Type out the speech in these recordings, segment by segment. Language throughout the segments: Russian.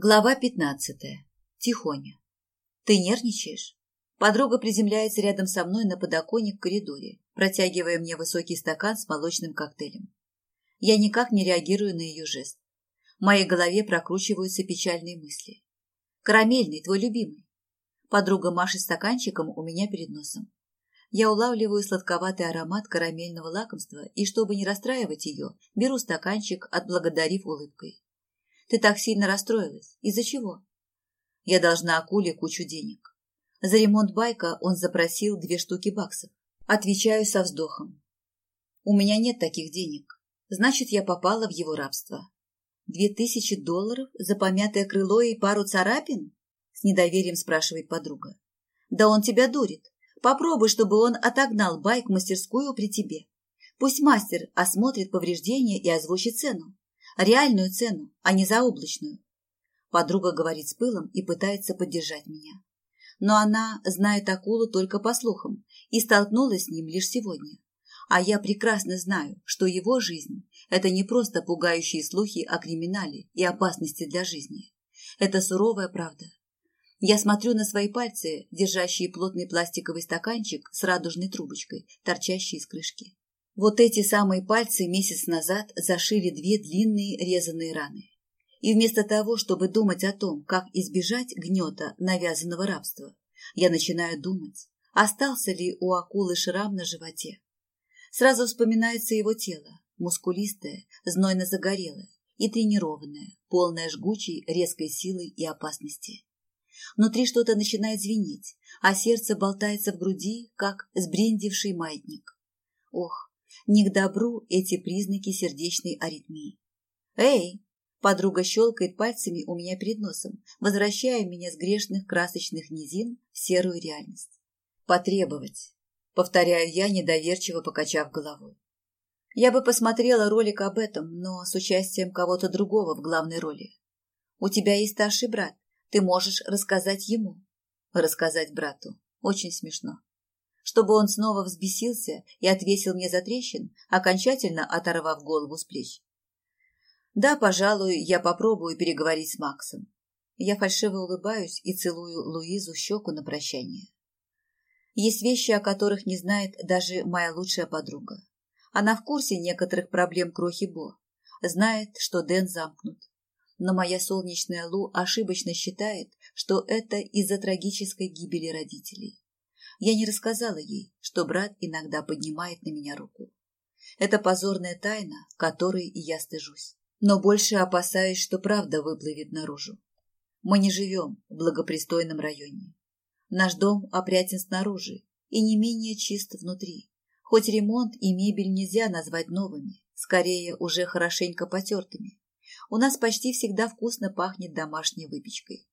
Глава пятнадцатая. Тихоня. Ты нервничаешь? Подруга приземляется рядом со мной на подоконник в коридоре, протягивая мне высокий стакан с молочным коктейлем. Я никак не реагирую на ее жест. В моей голове прокручиваются печальные мысли. Карамельный, твой любимый. Подруга машет стаканчиком у меня перед носом. Я улавливаю сладковатый аромат карамельного лакомства и, чтобы не расстраивать ее, беру стаканчик, отблагодарив улыбкой. Ты так сильно расстроилась. Из-за чего? Я должна Акуле кучу денег. За ремонт байка он запросил две штуки баксов. Отвечаю со вздохом. У меня нет таких денег. Значит, я попала в его рабство. Две тысячи долларов за помятое крыло и пару царапин? С недоверием спрашивает подруга. Да он тебя дурит. Попробуй, чтобы он отогнал байк в мастерскую при тебе. Пусть мастер осмотрит повреждения и озвучит цену. Реальную цену, а не заоблачную. Подруга говорит с пылом и пытается поддержать меня. Но она знает акулу только по слухам и столкнулась с ним лишь сегодня. А я прекрасно знаю, что его жизнь – это не просто пугающие слухи о криминале и опасности для жизни. Это суровая правда. Я смотрю на свои пальцы, держащие плотный пластиковый стаканчик с радужной трубочкой, торчащей из крышки. Вот эти самые пальцы месяц назад зашили две длинные резаные раны. И вместо того, чтобы думать о том, как избежать гнета навязанного рабства, я начинаю думать, остался ли у акулы шрам на животе. Сразу вспоминается его тело, мускулистое, знойно-загорелое и тренированное, полное жгучей, резкой силы и опасности. Внутри что-то начинает звенеть, а сердце болтается в груди, как сбрендивший маятник. Ох, не к добру эти признаки сердечной аритмии. «Эй!» – подруга щелкает пальцами у меня перед носом, возвращая меня с грешных красочных низин в серую реальность. «Потребовать!» – повторяю я, недоверчиво покачав головой. Я бы посмотрела ролик об этом, но с участием кого-то другого в главной роли. У тебя есть старший брат, ты можешь рассказать ему. Рассказать брату. Очень смешно чтобы он снова взбесился и отвесил мне за трещин, окончательно оторвав голову с плеч. Да, пожалуй, я попробую переговорить с Максом. Я фальшиво улыбаюсь и целую Луизу щеку на прощание. Есть вещи, о которых не знает даже моя лучшая подруга. Она в курсе некоторых проблем Крохи Бо, знает, что Дэн замкнут. Но моя солнечная Лу ошибочно считает, что это из-за трагической гибели родителей. Я не рассказала ей, что брат иногда поднимает на меня руку. Это позорная тайна, которой я стыжусь. Но больше опасаюсь, что правда выплывет наружу. Мы не живем в благопристойном районе. Наш дом опрятен снаружи и не менее чист внутри. Хоть ремонт и мебель нельзя назвать новыми, скорее уже хорошенько потертыми. У нас почти всегда вкусно пахнет домашней выпечкой.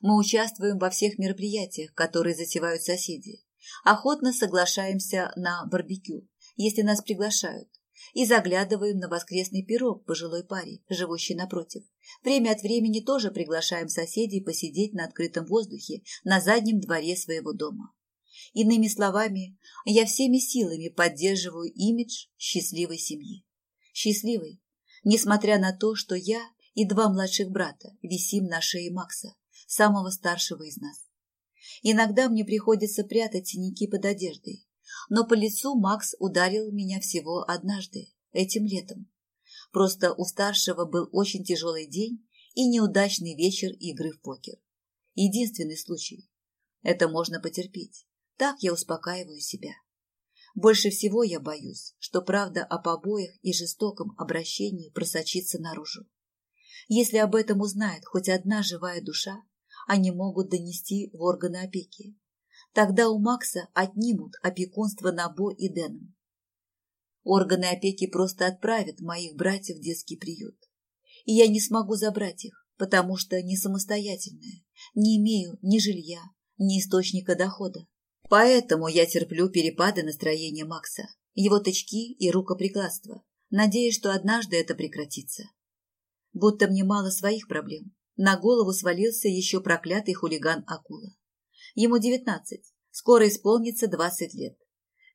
Мы участвуем во всех мероприятиях, которые затевают соседи. Охотно соглашаемся на барбекю, если нас приглашают, и заглядываем на воскресный пирог пожилой паре, живущей напротив. Время от времени тоже приглашаем соседей посидеть на открытом воздухе на заднем дворе своего дома. Иными словами, я всеми силами поддерживаю имидж счастливой семьи. Счастливой, несмотря на то, что я и два младших брата висим на шее Макса, самого старшего из нас. Иногда мне приходится прятать синяки под одеждой. Но по лицу Макс ударил меня всего однажды, этим летом. Просто у старшего был очень тяжелый день и неудачный вечер игры в покер. Единственный случай. Это можно потерпеть. Так я успокаиваю себя. Больше всего я боюсь, что правда о побоях и жестоком обращении просочится наружу. Если об этом узнает хоть одна живая душа, они могут донести в органы опеки. Тогда у Макса отнимут опекунство на Бо и Дэном. Органы опеки просто отправят моих братьев в детский приют. И я не смогу забрать их, потому что не самостоятельная, не имею ни жилья, ни источника дохода. Поэтому я терплю перепады настроения Макса, его тычки и рукоприкладство, надеясь, что однажды это прекратится. Будто мне мало своих проблем, на голову свалился еще проклятый хулиган Акула. Ему девятнадцать, скоро исполнится двадцать лет.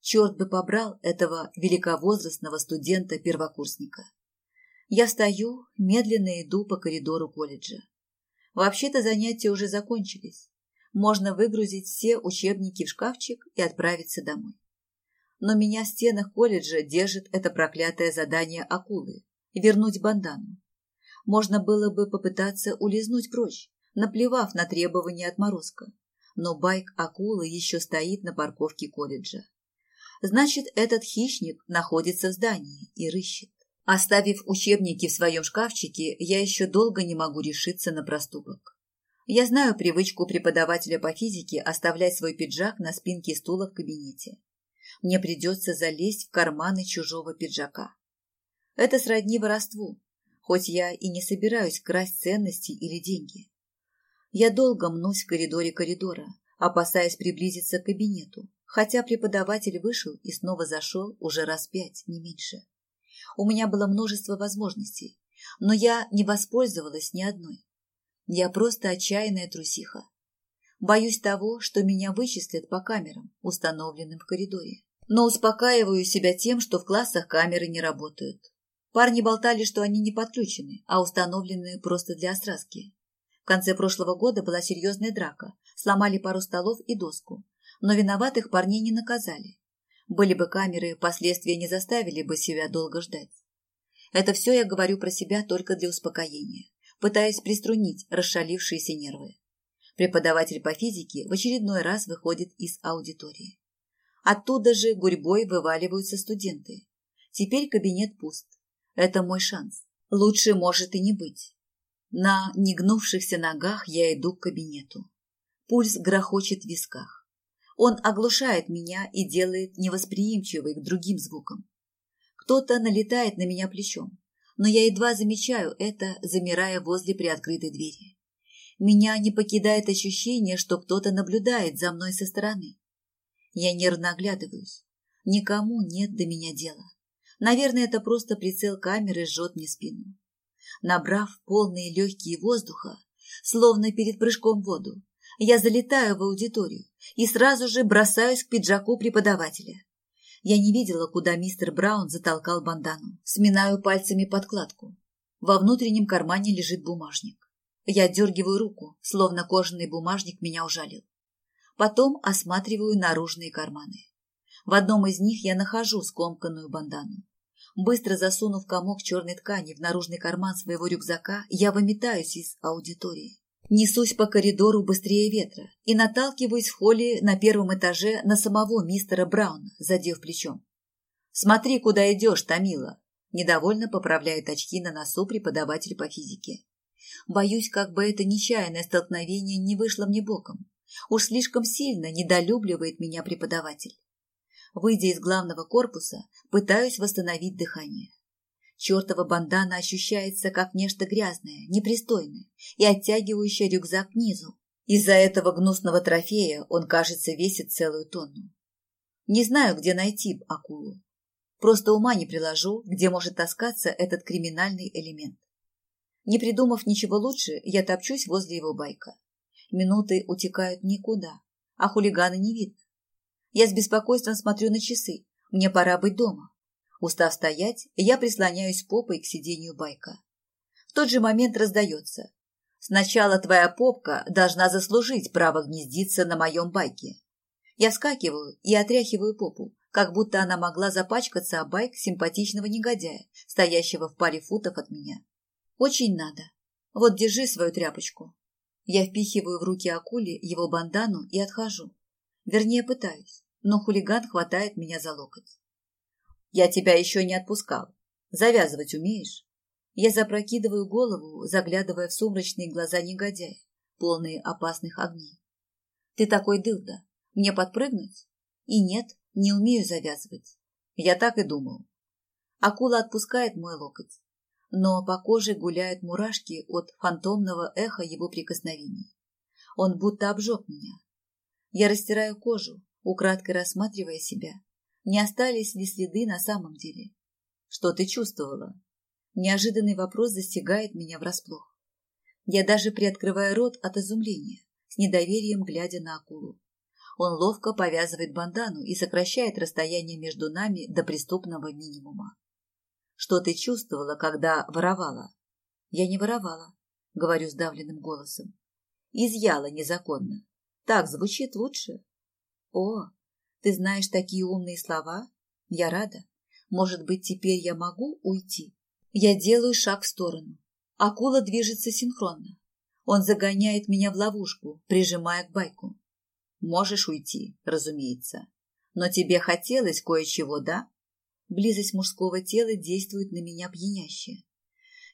Черт бы побрал этого великовозрастного студента-первокурсника. Я стою, медленно иду по коридору колледжа. Вообще-то занятия уже закончились. Можно выгрузить все учебники в шкафчик и отправиться домой. Но меня в стенах колледжа держит это проклятое задание акулы – вернуть бандану. Можно было бы попытаться улизнуть прочь, наплевав на требования отморозка. Но байк акулы еще стоит на парковке колледжа. Значит, этот хищник находится в здании и рыщет. Оставив учебники в своем шкафчике, я еще долго не могу решиться на проступок. Я знаю привычку преподавателя по физике оставлять свой пиджак на спинке стула в кабинете. Мне придется залезть в карманы чужого пиджака. Это сродни воровству, хоть я и не собираюсь красть ценности или деньги. Я долго мнусь в коридоре коридора, опасаясь приблизиться к кабинету, хотя преподаватель вышел и снова зашел уже раз пять, не меньше. У меня было множество возможностей, но я не воспользовалась ни одной. Я просто отчаянная трусиха. Боюсь того, что меня вычислят по камерам, установленным в коридоре. Но успокаиваю себя тем, что в классах камеры не работают. Парни болтали, что они не подключены, а установлены просто для остраски. В конце прошлого года была серьезная драка, сломали пару столов и доску, но виноватых парней не наказали. Были бы камеры, последствия не заставили бы себя долго ждать. Это все я говорю про себя только для успокоения, пытаясь приструнить расшалившиеся нервы. Преподаватель по физике в очередной раз выходит из аудитории. Оттуда же гурьбой вываливаются студенты. Теперь кабинет пуст. Это мой шанс. Лучше может и не быть. На негнувшихся ногах я иду к кабинету. Пульс грохочет в висках. Он оглушает меня и делает невосприимчивой к другим звукам. Кто-то налетает на меня плечом, но я едва замечаю это, замирая возле приоткрытой двери. Меня не покидает ощущение, что кто-то наблюдает за мной со стороны. Я нервно оглядываюсь. Никому нет до меня дела. Наверное, это просто прицел камеры жжет мне спину. Набрав полные легкие воздуха, словно перед прыжком в воду, я залетаю в аудиторию и сразу же бросаюсь к пиджаку преподавателя. Я не видела, куда мистер Браун затолкал бандану. Сминаю пальцами подкладку. Во внутреннем кармане лежит бумажник. Я дергиваю руку, словно кожаный бумажник меня ужалил. Потом осматриваю наружные карманы. В одном из них я нахожу скомканную бандану. Быстро засунув комок черной ткани в наружный карман своего рюкзака, я выметаюсь из аудитории. Несусь по коридору быстрее ветра и наталкиваюсь в холле на первом этаже на самого мистера Брауна, задев плечом. «Смотри, куда идешь, Томила!» Недовольно поправляет очки на носу преподаватель по физике. Боюсь, как бы это нечаянное столкновение не вышло мне боком. Уж слишком сильно недолюбливает меня преподаватель. Выйдя из главного корпуса, пытаюсь восстановить дыхание. Чертова бандана ощущается как нечто грязное, непристойное и оттягивающее рюкзак низу. Из-за этого гнусного трофея он, кажется, весит целую тонну. Не знаю, где найти акулу. Просто ума не приложу, где может таскаться этот криминальный элемент. Не придумав ничего лучше, я топчусь возле его байка. Минуты утекают никуда, а хулигана не видно. Я с беспокойством смотрю на часы. Мне пора быть дома. Устав стоять, я прислоняюсь попой к сиденью байка. В тот же момент раздается. Сначала твоя попка должна заслужить право гнездиться на моем байке. Я вскакиваю и отряхиваю попу, как будто она могла запачкаться о байк симпатичного негодяя, стоящего в паре футов от меня. Очень надо. Вот держи свою тряпочку. Я впихиваю в руки акули его бандану и отхожу. Вернее, пытаюсь, но хулиган хватает меня за локоть. Я тебя еще не отпускал. Завязывать умеешь? Я запрокидываю голову, заглядывая в сумрачные глаза негодяя, полные опасных огней. Ты такой дылда. Мне подпрыгнуть? И нет, не умею завязывать. Я так и думал. Акула отпускает мой локоть, но по коже гуляют мурашки от фантомного эха его прикосновений. Он будто обжег меня. Я растираю кожу, украдкой рассматривая себя не остались ли следы на самом деле? Что ты чувствовала? Неожиданный вопрос застигает меня врасплох. Я даже приоткрываю рот от изумления, с недоверием глядя на акулу. Он ловко повязывает бандану и сокращает расстояние между нами до преступного минимума. Что ты чувствовала, когда воровала? Я не воровала. говорю сдавленным голосом. Изъяла незаконно. Так звучит лучше. О, ты знаешь такие умные слова? Я рада. Может быть, теперь я могу уйти? Я делаю шаг в сторону. Акула движется синхронно. Он загоняет меня в ловушку, прижимая к байку. Можешь уйти, разумеется. Но тебе хотелось кое-чего, да? Близость мужского тела действует на меня пьяняще.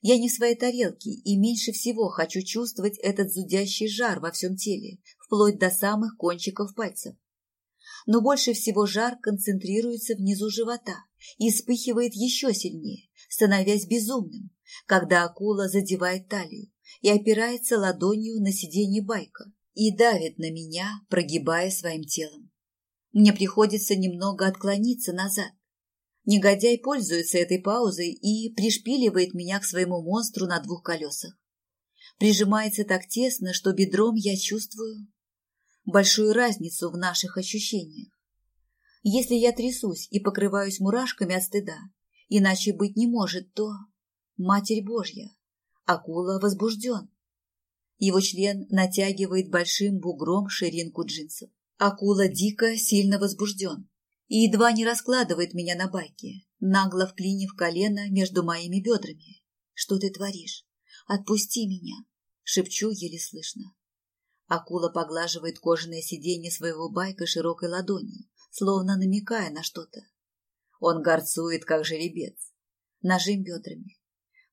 Я не в своей тарелке и меньше всего хочу чувствовать этот зудящий жар во всем теле, вплоть до самых кончиков пальцев. Но больше всего жар концентрируется внизу живота и вспыхивает еще сильнее, становясь безумным, когда акула задевает талию и опирается ладонью на сиденье байка и давит на меня, прогибая своим телом. Мне приходится немного отклониться назад. Негодяй пользуется этой паузой и пришпиливает меня к своему монстру на двух колесах. Прижимается так тесно, что бедром я чувствую большую разницу в наших ощущениях. Если я трясусь и покрываюсь мурашками от стыда, иначе быть не может, то... Матерь Божья! Акула возбужден. Его член натягивает большим бугром ширинку джинсов. Акула дико, сильно возбужден и едва не раскладывает меня на байке, нагло вклинив колено между моими бедрами. «Что ты творишь? Отпусти меня!» — шепчу еле слышно. Акула поглаживает кожаное сиденье своего байка широкой ладонью, словно намекая на что-то. Он горцует, как жеребец. Нажим бедрами.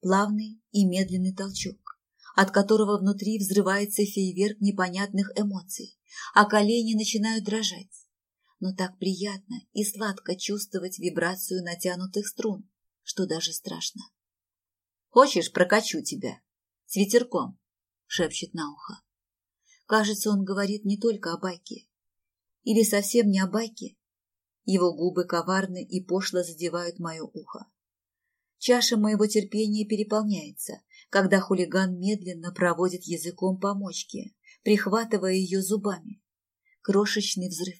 Плавный и медленный толчок, от которого внутри взрывается фейверк непонятных эмоций, а колени начинают дрожать. Но так приятно и сладко чувствовать вибрацию натянутых струн, что даже страшно. «Хочешь, прокачу тебя? С ветерком?» — шепчет на ухо. Кажется, он говорит не только о байке. Или совсем не о байке. Его губы коварны и пошло задевают мое ухо. Чаша моего терпения переполняется, когда хулиган медленно проводит языком по мочке, прихватывая ее зубами. Крошечный взрыв.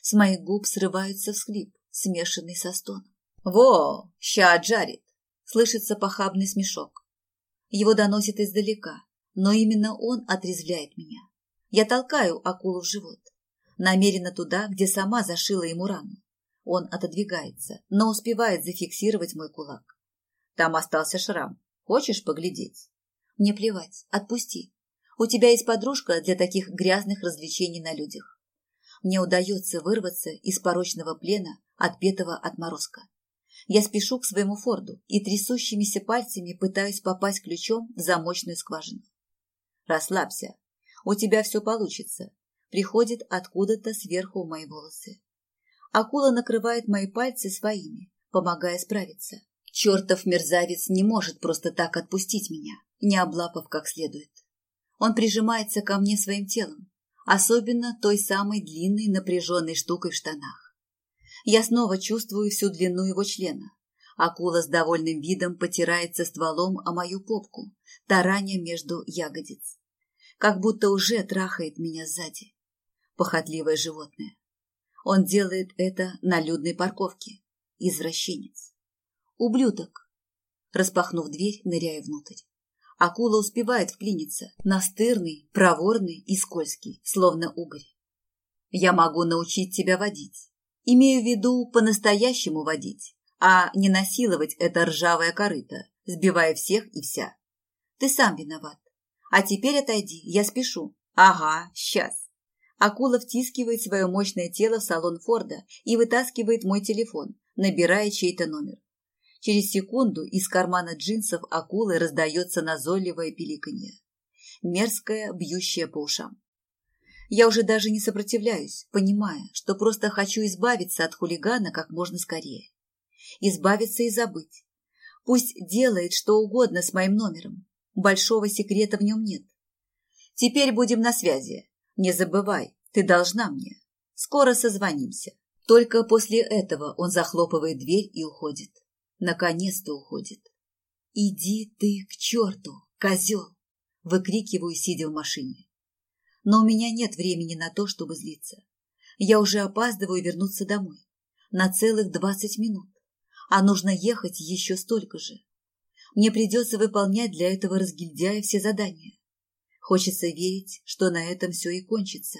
С моих губ срывается всхлип, смешанный со стоном. «Во, ща джарит!» Слышится похабный смешок. Его доносит издалека, но именно он отрезвляет меня. Я толкаю акулу в живот, намеренно туда, где сама зашила ему рану. Он отодвигается, но успевает зафиксировать мой кулак. Там остался шрам. Хочешь поглядеть? Мне плевать, отпусти. У тебя есть подружка для таких грязных развлечений на людях. Мне удается вырваться из порочного плена, отпетого отморозка. Я спешу к своему форду и трясущимися пальцами пытаюсь попасть ключом в замочную скважину. Расслабься. У тебя все получится. Приходит откуда-то сверху мои волосы. Акула накрывает мои пальцы своими, помогая справиться. Чертов мерзавец не может просто так отпустить меня, не облапав как следует. Он прижимается ко мне своим телом, особенно той самой длинной напряженной штукой в штанах. Я снова чувствую всю длину его члена. Акула с довольным видом потирается стволом о мою попку, тараня между ягодиц как будто уже трахает меня сзади. Похотливое животное. Он делает это на людной парковке. Извращенец. Ублюдок. Распахнув дверь, ныряя внутрь. Акула успевает вклиниться, настырный, проворный и скользкий, словно угорь. Я могу научить тебя водить. Имею в виду по-настоящему водить, а не насиловать это ржавое корыто, сбивая всех и вся. Ты сам виноват. А теперь отойди, я спешу. Ага, сейчас. Акула втискивает свое мощное тело в салон Форда и вытаскивает мой телефон, набирая чей-то номер. Через секунду из кармана джинсов акулы раздается назойливое пиликанье. Мерзкое, бьющее по ушам. Я уже даже не сопротивляюсь, понимая, что просто хочу избавиться от хулигана как можно скорее. Избавиться и забыть. Пусть делает что угодно с моим номером, Большого секрета в нем нет. Теперь будем на связи. Не забывай, ты должна мне. Скоро созвонимся. Только после этого он захлопывает дверь и уходит. Наконец-то уходит. «Иди ты к черту, козел!» Выкрикиваю, сидя в машине. Но у меня нет времени на то, чтобы злиться. Я уже опаздываю вернуться домой. На целых двадцать минут. А нужно ехать еще столько же. Мне придется выполнять для этого разгильдяя все задания. Хочется верить, что на этом все и кончится.